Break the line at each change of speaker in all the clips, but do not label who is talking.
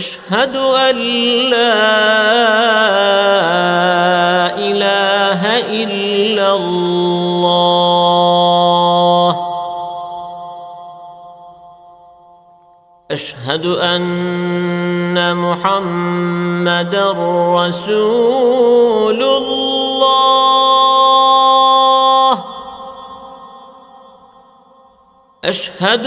أشهد أن لا إله إلا الله. أشهد أن محمد رسول الله. أشهد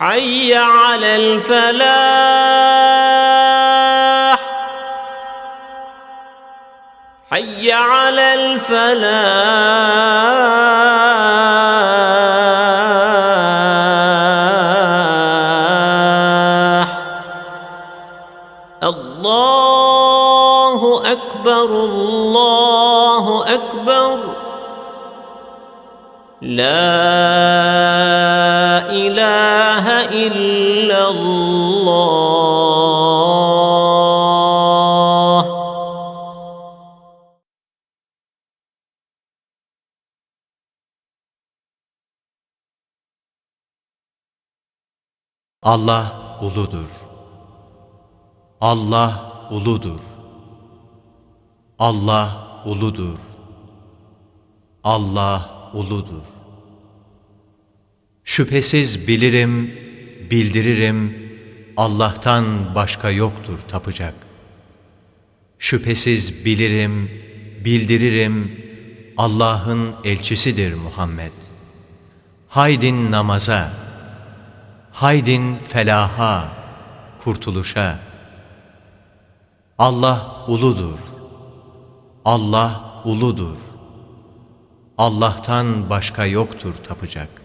حي على الفلاح. حي على الفلاح. الله أكبر الله أكبر. لا إله إلا الله
Allah uludur. Allah uludur. Allah uludur. Allah uludur. Şüphesiz bilirim, bildiririm, Allah'tan başka yoktur tapacak. Şüphesiz bilirim, bildiririm, Allah'ın elçisidir Muhammed. Haydin namaza, haydin felaha, kurtuluşa. Allah uludur. Allah uludur. Allah'tan başka yoktur tapacak.